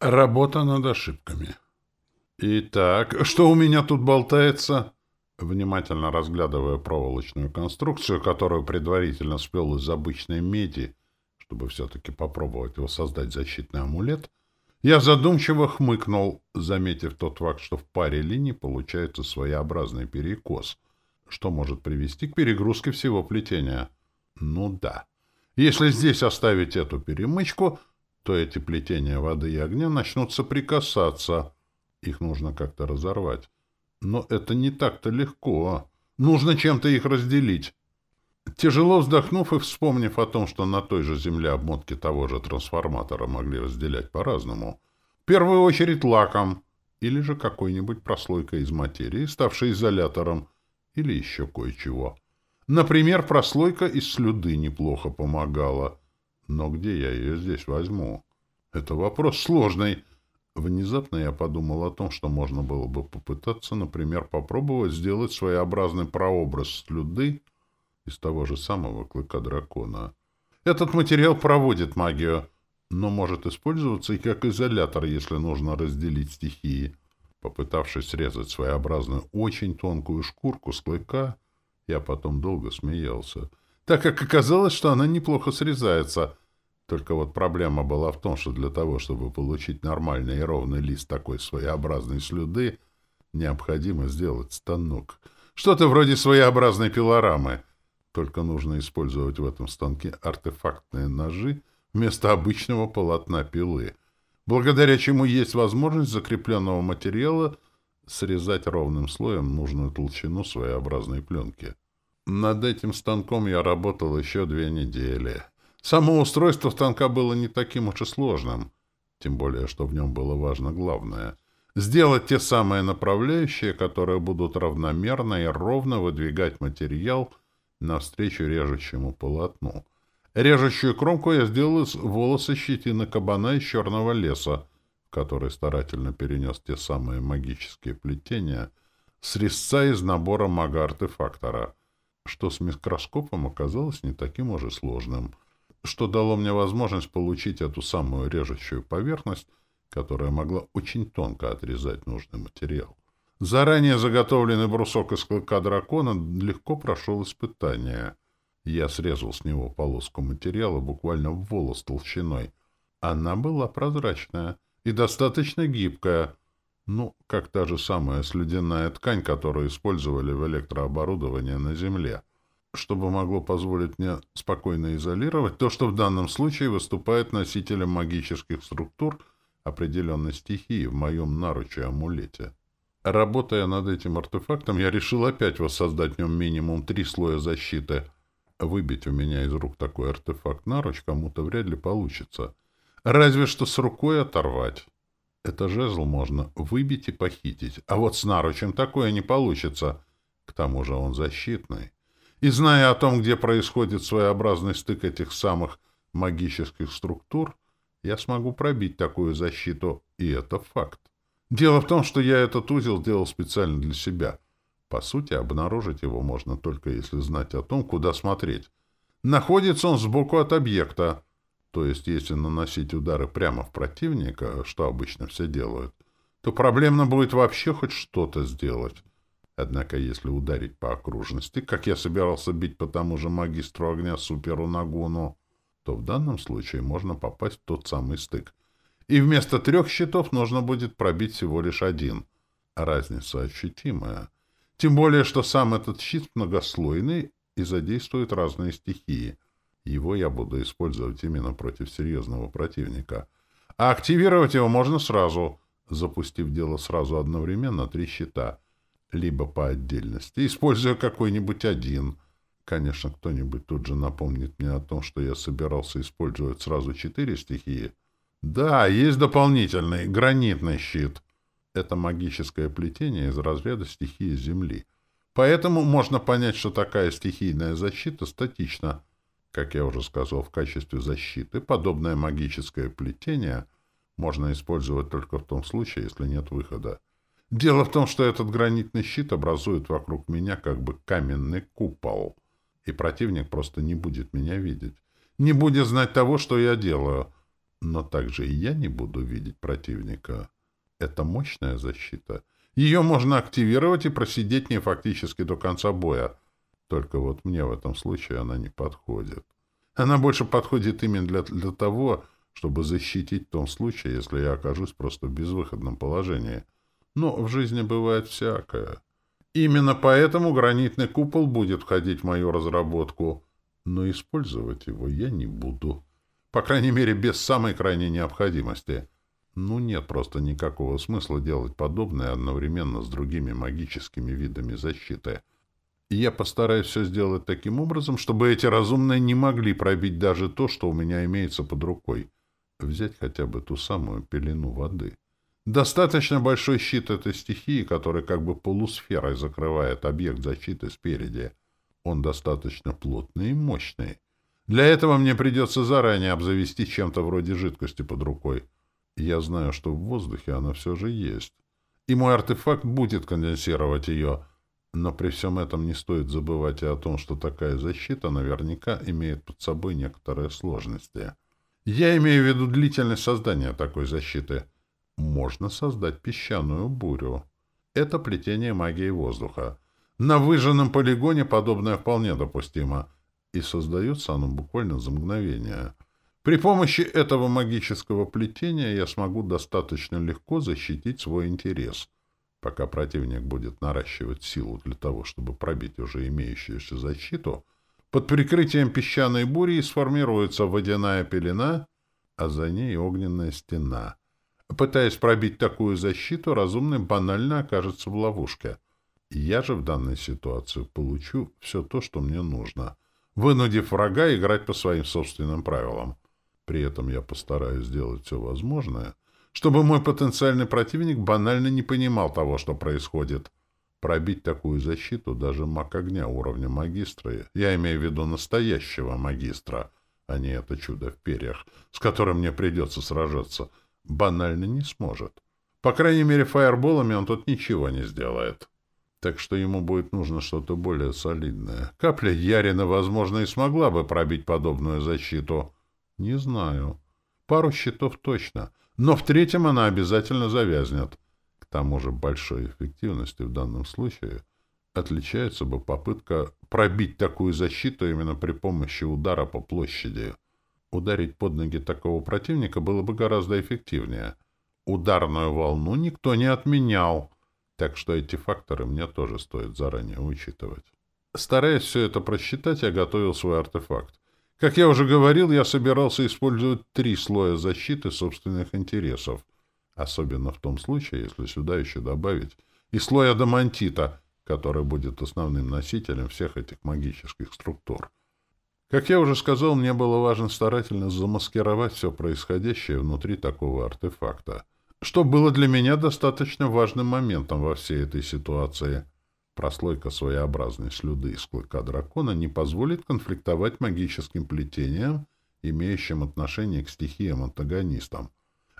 Работа над ошибками. Итак, что у меня тут болтается? Внимательно разглядывая проволочную конструкцию, которую предварительно сплел из обычной меди, чтобы все-таки попробовать его создать защитный амулет, я задумчиво хмыкнул, заметив тот факт, что в паре линий получается своеобразный перекос, что может привести к перегрузке всего плетения. Ну да. Если здесь оставить эту перемычку, то эти плетения воды и огня начнут соприкасаться. Их нужно как-то разорвать. Но это не так-то легко. Нужно чем-то их разделить. Тяжело вздохнув и вспомнив о том, что на той же земле обмотки того же трансформатора могли разделять по-разному, в первую очередь лаком, или же какой-нибудь прослойкой из материи, ставшей изолятором, или еще кое-чего. Например, прослойка из слюды неплохо помогала. Но где я ее здесь возьму? Это вопрос сложный. Внезапно я подумал о том, что можно было бы попытаться, например, попробовать сделать своеобразный прообраз слюды из того же самого клыка дракона. Этот материал проводит магию, но может использоваться и как изолятор, если нужно разделить стихии. Попытавшись срезать своеобразную, очень тонкую шкурку с клыка, я потом долго смеялся, так как оказалось, что она неплохо срезается. Только вот проблема была в том, что для того, чтобы получить нормальный и ровный лист такой своеобразной слюды, необходимо сделать станок. Что-то вроде своеобразной пилорамы — только нужно использовать в этом станке артефактные ножи вместо обычного полотна пилы, благодаря чему есть возможность закрепленного материала срезать ровным слоем нужную толщину своеобразной пленки. Над этим станком я работал еще две недели. Само устройство станка было не таким уж и сложным, тем более, что в нем было важно главное — сделать те самые направляющие, которые будут равномерно и ровно выдвигать материал навстречу режущему полотну. Режущую кромку я сделал из волоса щетины кабана из черного леса, который старательно перенес те самые магические плетения с резца из набора мага-артефактора, что с микроскопом оказалось не таким уже сложным, что дало мне возможность получить эту самую режущую поверхность, которая могла очень тонко отрезать нужный материал. Заранее заготовленный брусок из клыка дракона легко прошел испытание. Я срезал с него полоску материала буквально в волос толщиной. Она была прозрачная и достаточно гибкая. Ну, как та же самая слюдяная ткань, которую использовали в электрооборудовании на Земле, чтобы могло позволить мне спокойно изолировать то, что в данном случае выступает носителем магических структур определенной стихии в моем наруче-амулете. Работая над этим артефактом, я решил опять воссоздать в нем минимум три слоя защиты. Выбить у меня из рук такой артефакт наруч кому-то вряд ли получится. Разве что с рукой оторвать. Это жезл можно выбить и похитить, а вот с наручем такое не получится. К тому же он защитный. И зная о том, где происходит своеобразный стык этих самых магических структур, я смогу пробить такую защиту, и это факт. Дело в том, что я этот узел делал специально для себя. По сути, обнаружить его можно только если знать о том, куда смотреть. Находится он сбоку от объекта. То есть, если наносить удары прямо в противника, что обычно все делают, то проблемно будет вообще хоть что-то сделать. Однако, если ударить по окружности, как я собирался бить по тому же магистру огня Суперу Нагуну, то в данном случае можно попасть в тот самый стык и вместо трех щитов нужно будет пробить всего лишь один. Разница ощутимая. Тем более, что сам этот щит многослойный и задействует разные стихии. Его я буду использовать именно против серьезного противника. А активировать его можно сразу, запустив дело сразу одновременно три щита. Либо по отдельности, используя какой-нибудь один. Конечно, кто-нибудь тут же напомнит мне о том, что я собирался использовать сразу четыре стихии — да, есть дополнительный, гранитный щит. Это магическое плетение из разряда стихии Земли. Поэтому можно понять, что такая стихийная защита статична. Как я уже сказал, в качестве защиты подобное магическое плетение можно использовать только в том случае, если нет выхода. Дело в том, что этот гранитный щит образует вокруг меня как бы каменный купол, и противник просто не будет меня видеть, не будет знать того, что я делаю — Но также и я не буду видеть противника. Это мощная защита. Ее можно активировать и просидеть не фактически до конца боя. Только вот мне в этом случае она не подходит. Она больше подходит именно для, для того, чтобы защитить в том случае, если я окажусь просто в безвыходном положении. Но в жизни бывает всякое. Именно поэтому гранитный купол будет входить в мою разработку, но использовать его я не буду. По крайней мере, без самой крайней необходимости. Ну, нет просто никакого смысла делать подобное одновременно с другими магическими видами защиты. Я постараюсь все сделать таким образом, чтобы эти разумные не могли пробить даже то, что у меня имеется под рукой. Взять хотя бы ту самую пелену воды. Достаточно большой щит этой стихии, который как бы полусферой закрывает объект защиты спереди. Он достаточно плотный и мощный. Для этого мне придется заранее обзавести чем-то вроде жидкости под рукой. Я знаю, что в воздухе она все же есть. И мой артефакт будет конденсировать ее. Но при всем этом не стоит забывать и о том, что такая защита наверняка имеет под собой некоторые сложности. Я имею в виду длительность создания такой защиты. Можно создать песчаную бурю. Это плетение магии воздуха. На выжженном полигоне подобное вполне допустимо — и создается оно буквально за мгновение. При помощи этого магического плетения я смогу достаточно легко защитить свой интерес, пока противник будет наращивать силу для того, чтобы пробить уже имеющуюся защиту, под прикрытием песчаной бури сформируется водяная пелена, а за ней огненная стена. Пытаясь пробить такую защиту, разумный банально окажется в ловушке. Я же в данной ситуации получу все то, что мне нужно — вынудив врага играть по своим собственным правилам. При этом я постараюсь сделать все возможное, чтобы мой потенциальный противник банально не понимал того, что происходит. Пробить такую защиту даже маг огня уровня магистра, я имею в виду настоящего магистра, а не это чудо в перьях, с которым мне придется сражаться, банально не сможет. По крайней мере, фаерболами он тут ничего не сделает так что ему будет нужно что-то более солидное. Капля Ярина, возможно, и смогла бы пробить подобную защиту. Не знаю. Пару щитов точно, но в третьем она обязательно завязнет. К тому же большой эффективностью в данном случае отличается бы попытка пробить такую защиту именно при помощи удара по площади. Ударить под ноги такого противника было бы гораздо эффективнее. Ударную волну никто не отменял — так что эти факторы мне тоже стоит заранее учитывать. Стараясь все это просчитать, я готовил свой артефакт. Как я уже говорил, я собирался использовать три слоя защиты собственных интересов. Особенно в том случае, если сюда еще добавить и слой адамантита, который будет основным носителем всех этих магических структур. Как я уже сказал, мне было важно старательно замаскировать все происходящее внутри такого артефакта — что было для меня достаточно важным моментом во всей этой ситуации. Прослойка своеобразной слюды из клыка дракона не позволит конфликтовать магическим плетением, имеющим отношение к стихиям-антагонистам.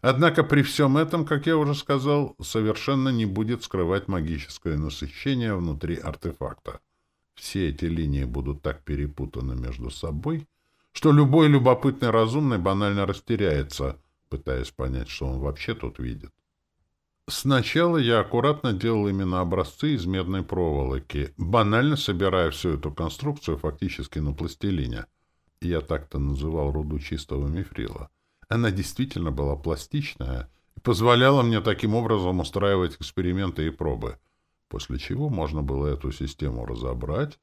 Однако при всем этом, как я уже сказал, совершенно не будет скрывать магическое насыщение внутри артефакта. Все эти линии будут так перепутаны между собой, что любой любопытный разумный банально растеряется — пытаясь понять, что он вообще тут видит. Сначала я аккуратно делал именно образцы из медной проволоки, банально собирая всю эту конструкцию фактически на пластилине. Я так-то называл руду чистого мифрила. Она действительно была пластичная и позволяла мне таким образом устраивать эксперименты и пробы, после чего можно было эту систему разобрать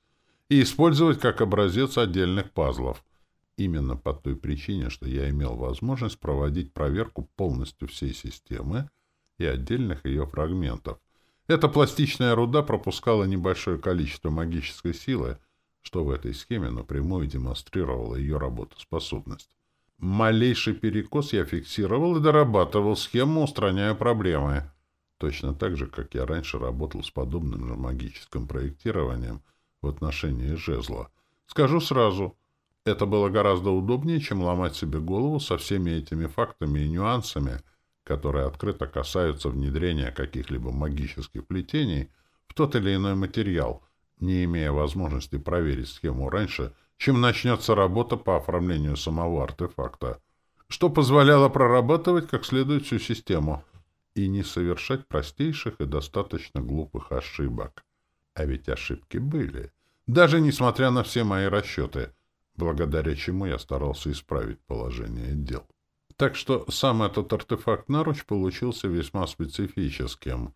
и использовать как образец отдельных пазлов — именно по той причине, что я имел возможность проводить проверку полностью всей системы и отдельных ее фрагментов. Эта пластичная руда пропускала небольшое количество магической силы, что в этой схеме напрямую демонстрировало ее работоспособность. Малейший перекос я фиксировал и дорабатывал схему, устраняя проблемы. Точно так же, как я раньше работал с подобным же магическим проектированием в отношении жезла. Скажу сразу — это было гораздо удобнее, чем ломать себе голову со всеми этими фактами и нюансами, которые открыто касаются внедрения каких-либо магических плетений в тот или иной материал, не имея возможности проверить схему раньше, чем начнется работа по оформлению самого артефакта. что позволяло прорабатывать как следует всю систему и не совершать простейших и достаточно глупых ошибок. А ведь ошибки были, даже несмотря на все мои расчеты, благодаря чему я старался исправить положение дел. Так что сам этот артефакт-наруч получился весьма специфическим.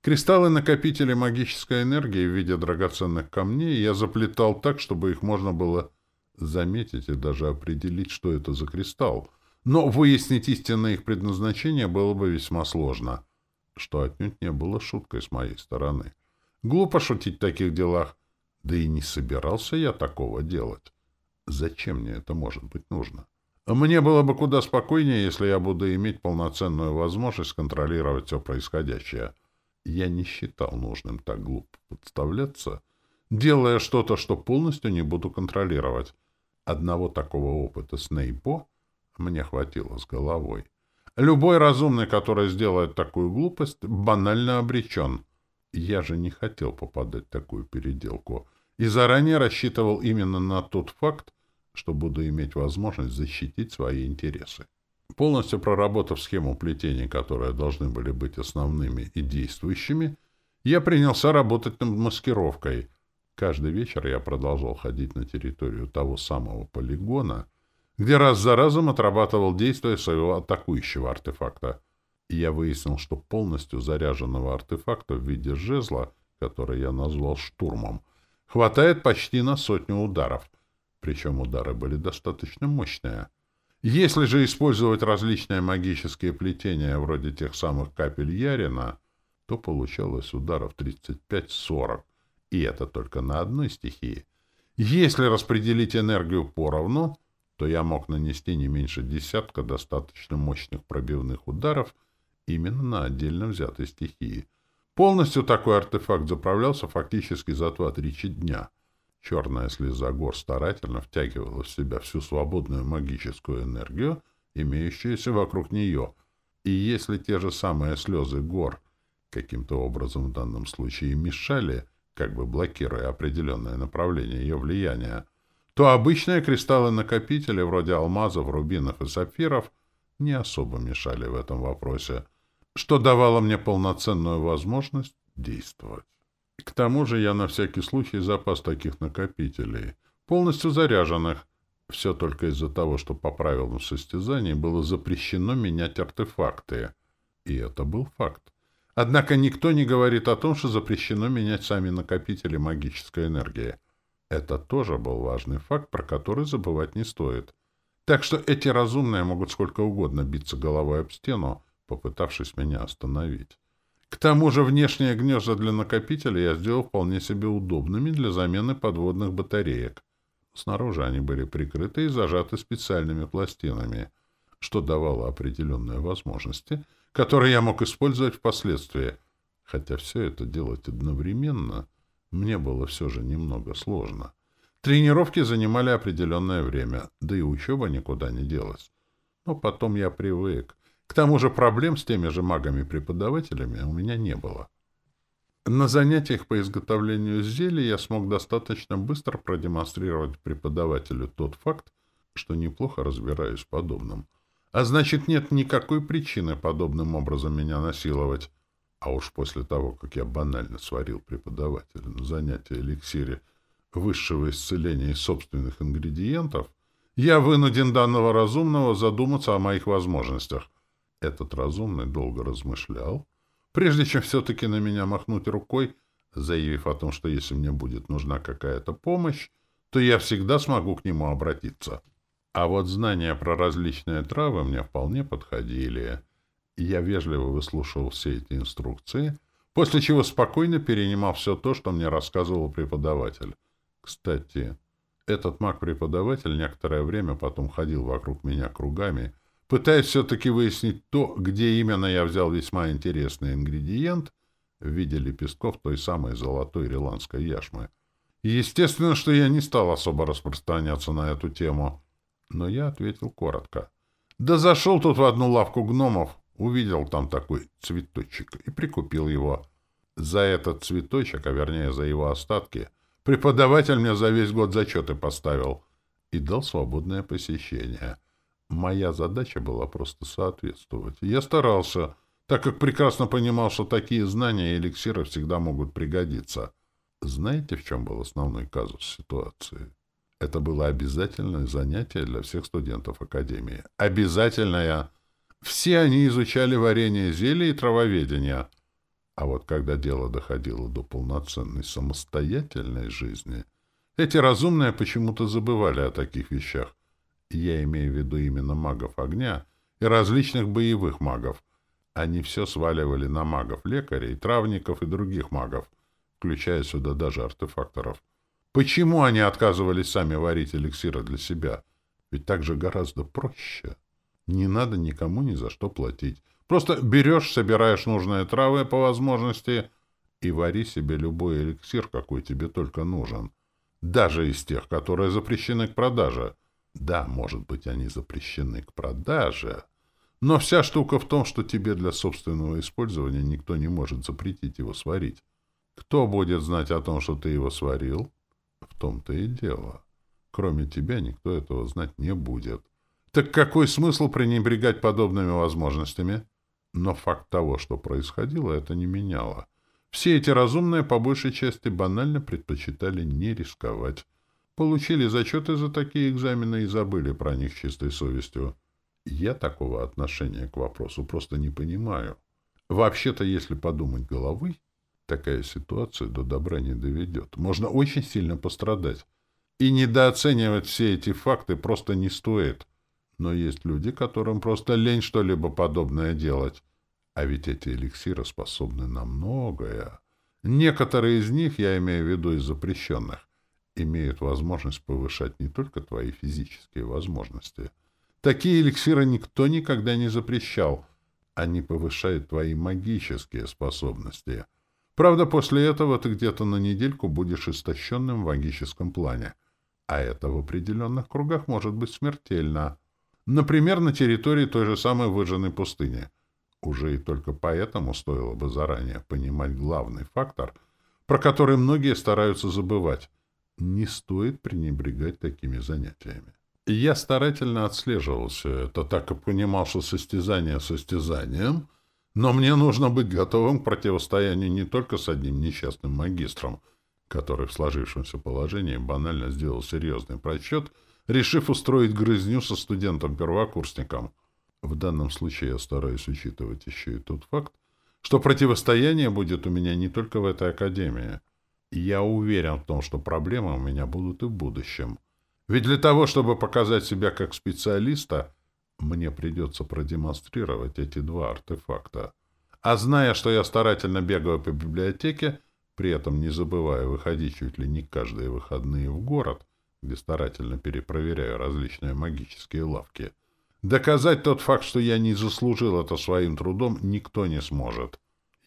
Кристаллы-накопители магической энергии в виде драгоценных камней я заплетал так, чтобы их можно было заметить и даже определить, что это за кристалл. Но выяснить истинное их предназначение было бы весьма сложно, что отнюдь не было шуткой с моей стороны. Глупо шутить в таких делах, да и не собирался я такого делать. Зачем мне это может быть нужно? Мне было бы куда спокойнее, если я буду иметь полноценную возможность контролировать все происходящее. Я не считал нужным так глупо подставляться, делая что-то, что полностью не буду контролировать. Одного такого опыта с Нейпо мне хватило с головой. Любой разумный, который сделает такую глупость, банально обречен. Я же не хотел попадать в такую переделку и заранее рассчитывал именно на тот факт, что буду иметь возможность защитить свои интересы. Полностью проработав схему плетений, которые должны были быть основными и действующими, я принялся работать над маскировкой. Каждый вечер я продолжал ходить на территорию того самого полигона, где раз за разом отрабатывал действия своего атакующего артефакта. И я выяснил, что полностью заряженного артефакта в виде жезла, который я назвал штурмом, хватает почти на сотню ударов — причем удары были достаточно мощные. Если же использовать различные магические плетения, вроде тех самых капель Ярина, то получалось ударов 35-40, и это только на одной стихии. Если распределить энергию поровну, то я мог нанести не меньше десятка достаточно мощных пробивных ударов именно на отдельно взятой стихии. Полностью такой артефакт заправлялся фактически за 2-3 дня — Черная слеза гор старательно втягивала в себя всю свободную магическую энергию, имеющуюся вокруг нее. И если те же самые слезы гор каким-то образом в данном случае мешали, как бы блокируя определенное направление ее влияния, то обычные кристаллы-накопители, вроде алмазов, рубинов и сапфиров, не особо мешали в этом вопросе, что давало мне полноценную возможность действовать. К тому же я на всякий случай запас таких накопителей, полностью заряженных. Все только из-за того, что по правилам состязаний было запрещено менять артефакты. И это был факт. Однако никто не говорит о том, что запрещено менять сами накопители магической энергии. Это тоже был важный факт, про который забывать не стоит. Так что эти разумные могут сколько угодно биться головой об стену, попытавшись меня остановить. К тому же внешние гнезда для накопителя я сделал вполне себе удобными для замены подводных батареек. Снаружи они были прикрыты и зажаты специальными пластинами, что давало определенные возможности, которые я мог использовать впоследствии. Хотя все это делать одновременно мне было все же немного сложно. Тренировки занимали определенное время, да и учеба никуда не делась. Но потом я привык, к тому же проблем с теми же магами-преподавателями у меня не было. На занятиях по изготовлению зелий я смог достаточно быстро продемонстрировать преподавателю тот факт, что неплохо разбираюсь в подобном. А значит, нет никакой причины подобным образом меня насиловать. А уж после того, как я банально сварил преподавателя на занятии эликсире высшего исцеления из собственных ингредиентов, я вынуден данного разумного задуматься о моих возможностях. Этот разумный долго размышлял, прежде чем все-таки на меня махнуть рукой, заявив о том, что если мне будет нужна какая-то помощь, то я всегда смогу к нему обратиться. А вот знания про различные травы мне вполне подходили. Я вежливо выслушивал все эти инструкции, после чего спокойно перенимал все то, что мне рассказывал преподаватель. Кстати, этот маг-преподаватель некоторое время потом ходил вокруг меня кругами, пытаясь все-таки выяснить то, где именно я взял весьма интересный ингредиент в виде лепестков той самой золотой ирландской яшмы. естественно, что я не стал особо распространяться на эту тему, но я ответил коротко. Да зашел тут в одну лавку гномов, увидел там такой цветочек и прикупил его. За этот цветочек, а вернее за его остатки, преподаватель мне за весь год зачеты поставил и дал свободное посещение — Моя задача была просто соответствовать. Я старался, так как прекрасно понимал, что такие знания и эликсиры всегда могут пригодиться. Знаете, в чем был основной казус ситуации? Это было обязательное занятие для всех студентов Академии. Обязательное! Все они изучали варенье зелий и травоведение. А вот когда дело доходило до полноценной самостоятельной жизни, эти разумные почему-то забывали о таких вещах. Я имею в виду именно магов огня и различных боевых магов. Они все сваливали на магов-лекарей, травников и других магов, включая сюда даже артефакторов. Почему они отказывались сами варить эликсиры для себя? Ведь так же гораздо проще. Не надо никому ни за что платить. Просто берешь, собираешь нужные травы по возможности и вари себе любой эликсир, какой тебе только нужен. Даже из тех, которые запрещены к продаже. Да, может быть, они запрещены к продаже, но вся штука в том, что тебе для собственного использования никто не может запретить его сварить. Кто будет знать о том, что ты его сварил? В том-то и дело. Кроме тебя никто этого знать не будет. Так какой смысл пренебрегать подобными возможностями? Но факт того, что происходило, это не меняло. Все эти разумные, по большей части, банально предпочитали не рисковать. Получили зачеты за такие экзамены и забыли про них чистой совестью. Я такого отношения к вопросу просто не понимаю. Вообще-то, если подумать головой, такая ситуация до добра не доведет. Можно очень сильно пострадать. И недооценивать все эти факты просто не стоит. Но есть люди, которым просто лень что-либо подобное делать. А ведь эти эликсиры способны на многое. Некоторые из них, я имею в виду из запрещенных, имеют возможность повышать не только твои физические возможности. Такие эликсиры никто никогда не запрещал. Они повышают твои магические способности. Правда, после этого ты где-то на недельку будешь истощенным в магическом плане. А это в определенных кругах может быть смертельно. Например, на территории той же самой выжженной пустыни. Уже и только поэтому стоило бы заранее понимать главный фактор, про который многие стараются забывать. Не стоит пренебрегать такими занятиями. Я старательно отслеживал все это, так как понимал, что состязание состязанием, но мне нужно быть готовым к противостоянию не только с одним несчастным магистром, который в сложившемся положении банально сделал серьезный просчет — решив устроить грызню со студентом-первокурсником. В данном случае я стараюсь учитывать еще и тот факт, что противостояние будет у меня не только в этой академии. Я уверен в том, что проблемы у меня будут и в будущем. Ведь для того, чтобы показать себя как специалиста, мне придется продемонстрировать эти два артефакта. А зная, что я старательно бегаю по библиотеке, при этом не забывая выходить чуть ли не каждые выходные в город, где старательно перепроверяю различные магические лавки. Доказать тот факт, что я не заслужил это своим трудом, никто не сможет.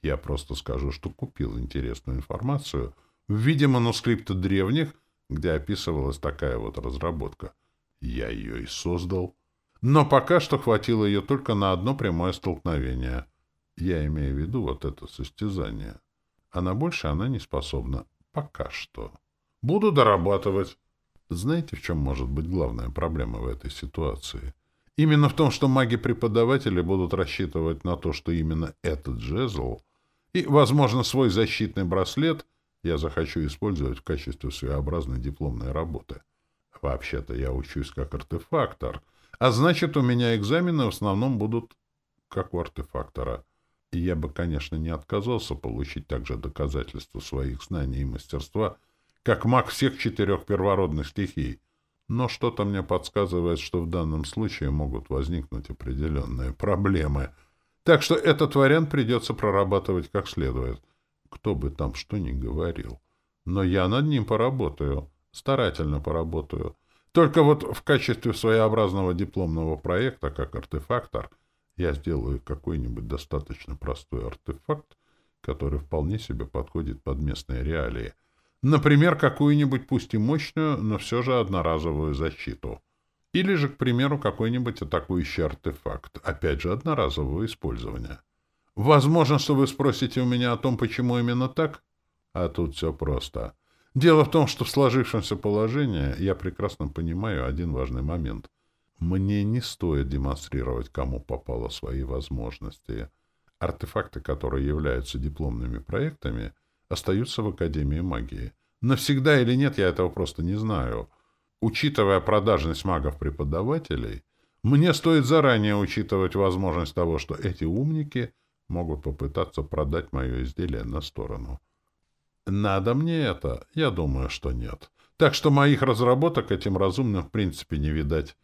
Я просто скажу, что купил интересную информацию в виде манускрипта древних, где описывалась такая вот разработка. Я ее и создал. Но пока что хватило ее только на одно прямое столкновение. Я имею в виду вот это состязание. А на больше она не способна. Пока что. Буду дорабатывать. Знаете, в чем может быть главная проблема в этой ситуации? Именно в том, что маги-преподаватели будут рассчитывать на то, что именно этот жезл и, возможно, свой защитный браслет я захочу использовать в качестве своеобразной дипломной работы. Вообще-то я учусь как артефактор, а значит, у меня экзамены в основном будут как у артефактора. И я бы, конечно, не отказался получить также доказательства своих знаний и мастерства — как маг всех четырех первородных стихий. Но что-то мне подсказывает, что в данном случае могут возникнуть определенные проблемы. Так что этот вариант придется прорабатывать как следует. Кто бы там что ни говорил. Но я над ним поработаю. Старательно поработаю. Только вот в качестве своеобразного дипломного проекта, как артефактор, я сделаю какой-нибудь достаточно простой артефакт, который вполне себе подходит под местные реалии — Например, какую-нибудь, пусть и мощную, но все же одноразовую защиту. Или же, к примеру, какой-нибудь атакующий артефакт, опять же, одноразового использования. Возможно, что вы спросите у меня о том, почему именно так? А тут все просто. Дело в том, что в сложившемся положении я прекрасно понимаю один важный момент. Мне не стоит демонстрировать, кому попало свои возможности. Артефакты, которые являются дипломными проектами, остаются в Академии магии. Навсегда или нет, я этого просто не знаю. Учитывая продажность магов-преподавателей, мне стоит заранее учитывать возможность того, что эти умники могут попытаться продать мое изделие на сторону. Надо мне это? Я думаю, что нет. Так что моих разработок этим разумным в принципе не видать.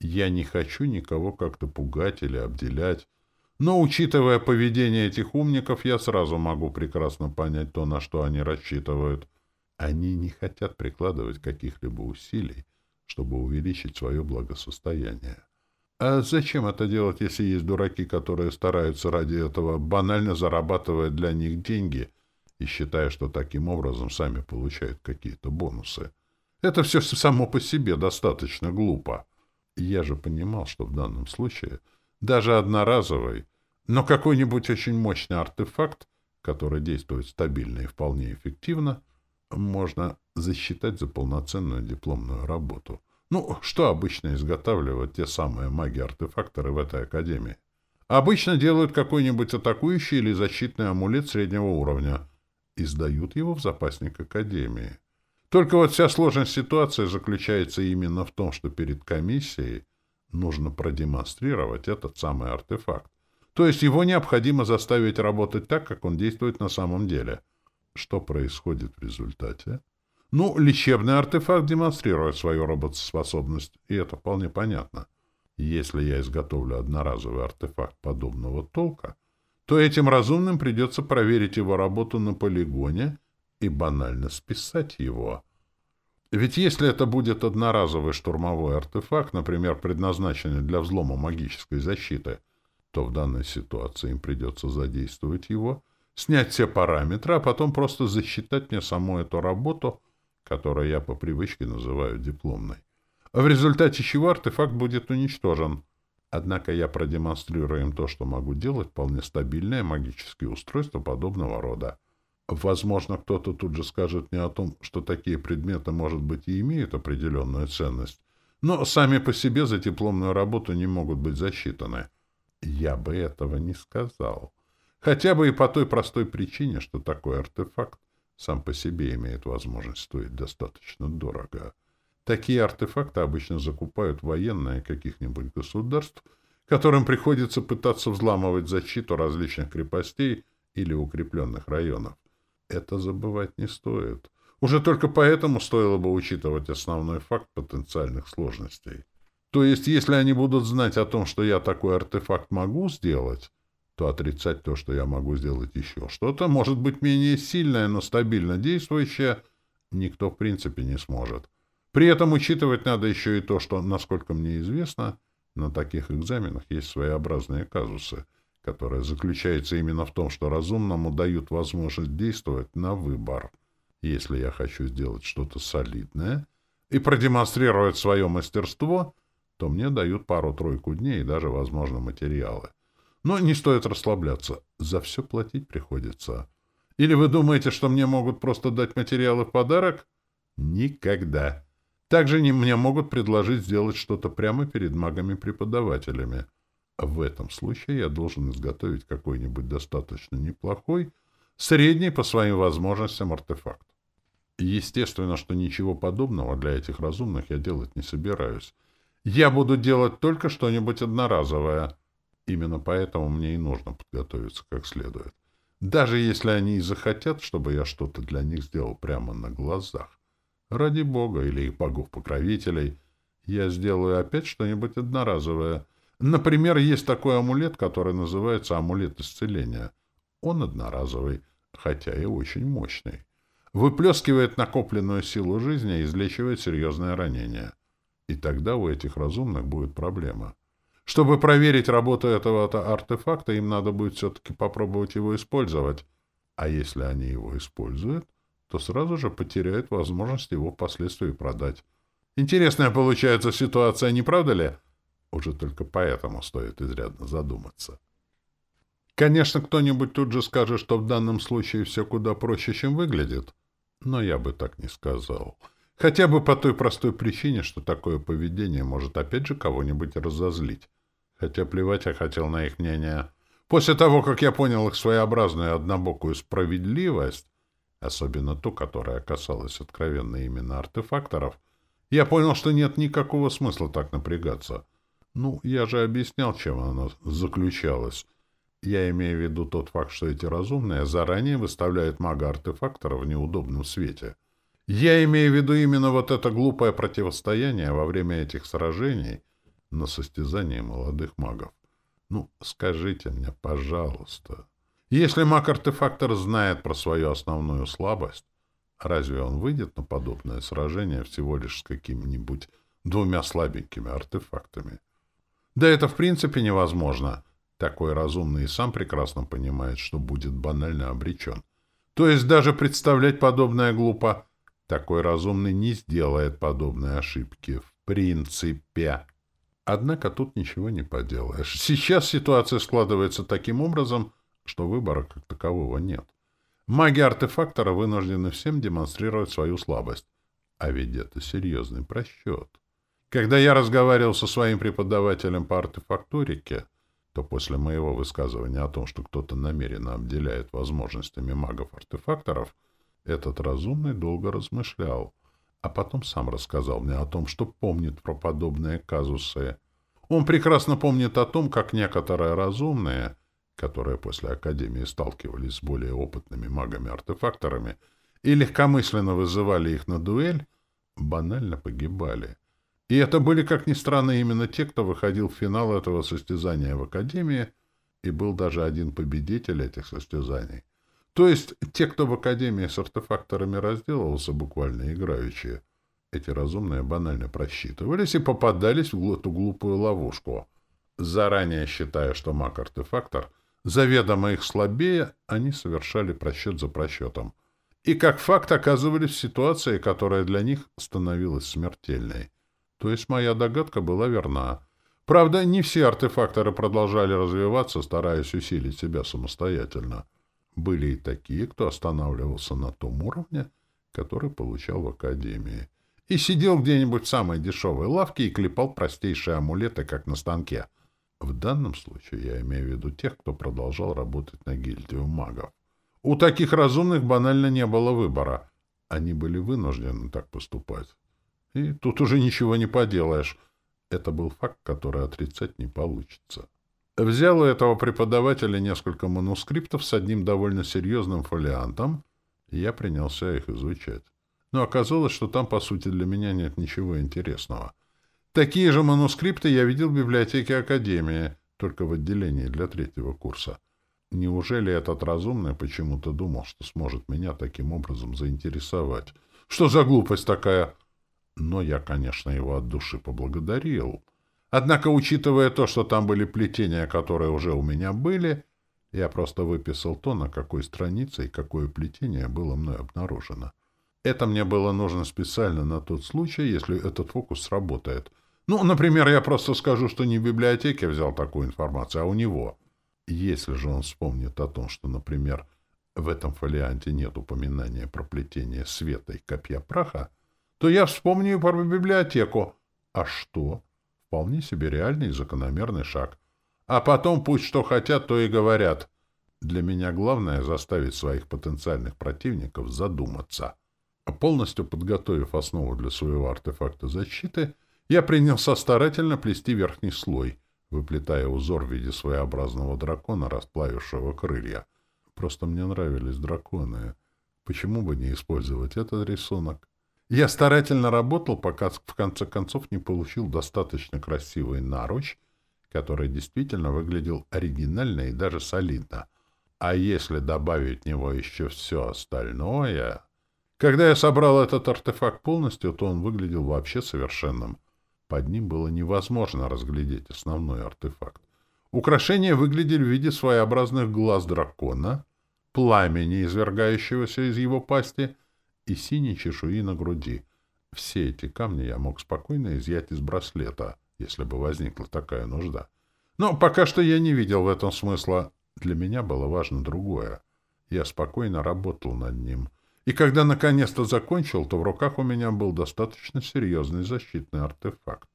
Я не хочу никого как-то пугать или обделять. Но, учитывая поведение этих умников, я сразу могу прекрасно понять то, на что они рассчитывают. Они не хотят прикладывать каких-либо усилий, чтобы увеличить свое благосостояние. А зачем это делать, если есть дураки, которые стараются ради этого, банально зарабатывая для них деньги и считая, что таким образом сами получают какие-то бонусы? Это все само по себе достаточно глупо. Я же понимал, что в данном случае даже одноразовый, но какой-нибудь очень мощный артефакт, который действует стабильно и вполне эффективно, можно засчитать за полноценную дипломную работу. Ну, что обычно изготавливают те самые маги-артефакторы в этой академии? Обычно делают какой-нибудь атакующий или защитный амулет среднего уровня и сдают его в запасник академии. Только вот вся сложность ситуации заключается именно в том, что перед комиссией нужно продемонстрировать этот самый артефакт. То есть его необходимо заставить работать так, как он действует на самом деле. Что происходит в результате? Ну, лечебный артефакт демонстрирует свою работоспособность, и это вполне понятно. Если я изготовлю одноразовый артефакт подобного толка, то этим разумным придется проверить его работу на полигоне — и банально списать его. Ведь если это будет одноразовый штурмовой артефакт, например, предназначенный для взлома магической защиты, то в данной ситуации им придется задействовать его, снять все параметры, а потом просто засчитать мне саму эту работу, которую я по привычке называю дипломной. В результате чего артефакт будет уничтожен. Однако я продемонстрирую им то, что могу делать вполне стабильное магические устройства подобного рода. Возможно, кто-то тут же скажет мне о том, что такие предметы, может быть, и имеют определенную ценность, но сами по себе за дипломную работу не могут быть засчитаны. Я бы этого не сказал. Хотя бы и по той простой причине, что такой артефакт сам по себе имеет возможность стоить достаточно дорого. Такие артефакты обычно закупают военные каких-нибудь государств, которым приходится пытаться взламывать защиту различных крепостей или укрепленных районов. Это забывать не стоит. Уже только поэтому стоило бы учитывать основной факт потенциальных сложностей. То есть, если они будут знать о том, что я такой артефакт могу сделать, то отрицать то, что я могу сделать еще что-то, может быть менее сильное, но стабильно действующее, никто в принципе не сможет. При этом учитывать надо еще и то, что, насколько мне известно, на таких экзаменах есть своеобразные казусы — которая заключается именно в том, что разумному дают возможность действовать на выбор. Если я хочу сделать что-то солидное и продемонстрировать свое мастерство, то мне дают пару-тройку дней и даже, возможно, материалы. Но не стоит расслабляться. За все платить приходится. Или вы думаете, что мне могут просто дать материалы в подарок? Никогда. Также не мне могут предложить сделать что-то прямо перед магами-преподавателями. В этом случае я должен изготовить какой-нибудь достаточно неплохой, средний по своим возможностям артефакт. Естественно, что ничего подобного для этих разумных я делать не собираюсь. Я буду делать только что-нибудь одноразовое. Именно поэтому мне и нужно подготовиться как следует. Даже если они и захотят, чтобы я что-то для них сделал прямо на глазах. Ради бога или их богов-покровителей, я сделаю опять что-нибудь одноразовое — Например, есть такой амулет, который называется амулет исцеления. Он одноразовый, хотя и очень мощный. Выплескивает накопленную силу жизни и излечивает серьезное ранение. И тогда у этих разумных будет проблема. Чтобы проверить работу этого артефакта, им надо будет все-таки попробовать его использовать. А если они его используют, то сразу же потеряют возможность его впоследствии продать. Интересная получается ситуация, не правда ли? — уже только поэтому стоит изрядно задуматься. Конечно, кто-нибудь тут же скажет, что в данном случае все куда проще, чем выглядит. Но я бы так не сказал. Хотя бы по той простой причине, что такое поведение может опять же кого-нибудь разозлить. Хотя плевать я хотел на их мнение. После того, как я понял их своеобразную однобокую справедливость, особенно ту, которая касалась откровенно именно артефакторов, я понял, что нет никакого смысла так напрягаться. Ну, я же объяснял, чем оно заключалось. Я имею в виду тот факт, что эти разумные заранее выставляют мага-артефактора в неудобном свете. Я имею в виду именно вот это глупое противостояние во время этих сражений на состязании молодых магов. Ну, скажите мне, пожалуйста, если маг-артефактор знает про свою основную слабость, разве он выйдет на подобное сражение всего лишь с какими-нибудь двумя слабенькими артефактами? Да это в принципе невозможно. Такой разумный и сам прекрасно понимает, что будет банально обречен. То есть даже представлять подобное глупо. Такой разумный не сделает подобной ошибки. В принципе. Однако тут ничего не поделаешь. Сейчас ситуация складывается таким образом, что выбора как такового нет. Маги артефактора вынуждены всем демонстрировать свою слабость. А ведь это серьезный просчет. Когда я разговаривал со своим преподавателем по артефакторике, то после моего высказывания о том, что кто-то намеренно обделяет возможностями магов-артефакторов, этот разумный долго размышлял, а потом сам рассказал мне о том, что помнит про подобные казусы. Он прекрасно помнит о том, как некоторые разумные, которые после Академии сталкивались с более опытными магами-артефакторами и легкомысленно вызывали их на дуэль, банально погибали. И это были, как ни странно, именно те, кто выходил в финал этого состязания в Академии, и был даже один победитель этих состязаний. То есть те, кто в Академии с артефакторами разделывался, буквально играющие, эти разумные банально просчитывались и попадались в эту глупую ловушку. Заранее считая, что маг-артефактор заведомо их слабее, они совершали просчет за просчетом. И как факт оказывались в ситуации, которая для них становилась смертельной. То есть моя догадка была верна. Правда, не все артефакторы продолжали развиваться, стараясь усилить себя самостоятельно. Были и такие, кто останавливался на том уровне, который получал в Академии. И сидел где-нибудь в самой дешевой лавке и клепал простейшие амулеты, как на станке. В данном случае я имею в виду тех, кто продолжал работать на гильдию магов. У таких разумных банально не было выбора. Они были вынуждены так поступать. И тут уже ничего не поделаешь. Это был факт, который отрицать не получится. Взял у этого преподавателя несколько манускриптов с одним довольно серьезным фолиантом, и я принялся их изучать. Но оказалось, что там, по сути, для меня нет ничего интересного. Такие же манускрипты я видел в библиотеке Академии, только в отделении для третьего курса. Неужели этот разумный почему-то думал, что сможет меня таким образом заинтересовать? Что за глупость такая? Но я, конечно, его от души поблагодарил. Однако, учитывая то, что там были плетения, которые уже у меня были, я просто выписал то, на какой странице и какое плетение было мной обнаружено. Это мне было нужно специально на тот случай, если этот фокус сработает. Ну, например, я просто скажу, что не в библиотеке взял такую информацию, а у него. Если же он вспомнит о том, что, например, в этом фолианте нет упоминания про плетение света и копья праха, то я вспомню про библиотеку. А что? Вполне себе реальный и закономерный шаг. А потом пусть что хотят, то и говорят. Для меня главное заставить своих потенциальных противников задуматься. Полностью подготовив основу для своего артефакта защиты, я принялся старательно плести верхний слой, выплетая узор в виде своеобразного дракона, расплавившего крылья. Просто мне нравились драконы. Почему бы не использовать этот рисунок? Я старательно работал, пока в конце концов не получил достаточно красивый наруч, который действительно выглядел оригинально и даже солидно. А если добавить в него еще все остальное... Когда я собрал этот артефакт полностью, то он выглядел вообще совершенным. Под ним было невозможно разглядеть основной артефакт. Украшения выглядели в виде своеобразных глаз дракона, пламени, извергающегося из его пасти, и синей чешуи на груди. Все эти камни я мог спокойно изъять из браслета, если бы возникла такая нужда. Но пока что я не видел в этом смысла. Для меня было важно другое. Я спокойно работал над ним. И когда наконец-то закончил, то в руках у меня был достаточно серьезный защитный артефакт.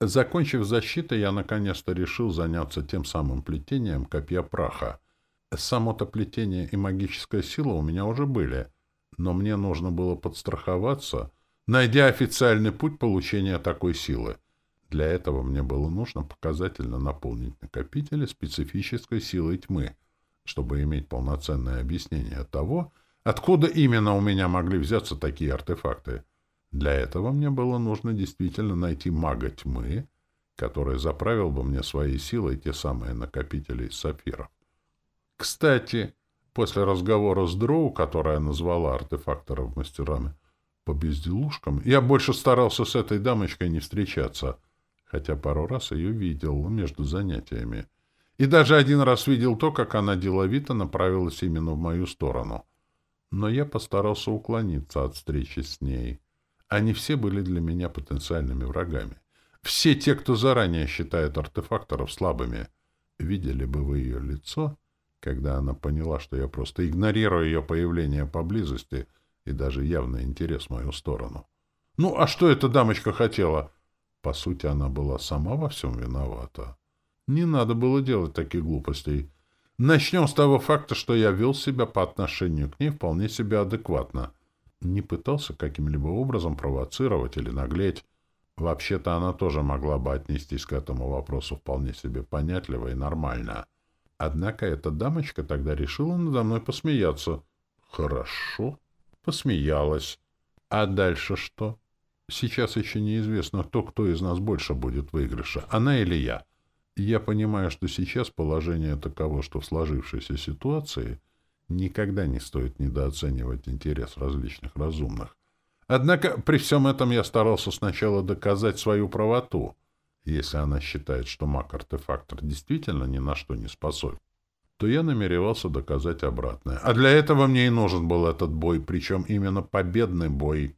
Закончив защитой, я наконец-то решил заняться тем самым плетением копья праха. Само-то плетение и магическая сила у меня уже были, но мне нужно было подстраховаться, найдя официальный путь получения такой силы. Для этого мне было нужно показательно наполнить накопители специфической силой тьмы, чтобы иметь полноценное объяснение того, откуда именно у меня могли взяться такие артефакты. Для этого мне было нужно действительно найти мага тьмы, который заправил бы мне своей силой те самые накопители из сапфиров. Кстати, после разговора с Дроу, которая назвала артефакторов мастерами, по безделушкам, я больше старался с этой дамочкой не встречаться, хотя пару раз ее видел между занятиями. И даже один раз видел то, как она деловито направилась именно в мою сторону. Но я постарался уклониться от встречи с ней — они все были для меня потенциальными врагами. Все те, кто заранее считает артефакторов слабыми, видели бы вы ее лицо, когда она поняла, что я просто игнорирую ее появление поблизости и даже явный интерес в мою сторону. Ну, а что эта дамочка хотела? По сути, она была сама во всем виновата. Не надо было делать таких глупостей. Начнем с того факта, что я вел себя по отношению к ней вполне себе адекватно — не пытался каким-либо образом провоцировать или наглеть. Вообще-то она тоже могла бы отнестись к этому вопросу вполне себе понятливо и нормально. Однако эта дамочка тогда решила надо мной посмеяться. Хорошо. Посмеялась. А дальше что? Сейчас еще неизвестно, кто кто из нас больше будет выигрыша, она или я. Я понимаю, что сейчас положение таково, что в сложившейся ситуации Никогда не стоит недооценивать интерес различных разумных. Однако при всем этом я старался сначала доказать свою правоту, если она считает, что маг-артефактор действительно ни на что не способен то я намеревался доказать обратное. А для этого мне и нужен был этот бой, причем именно победный бой.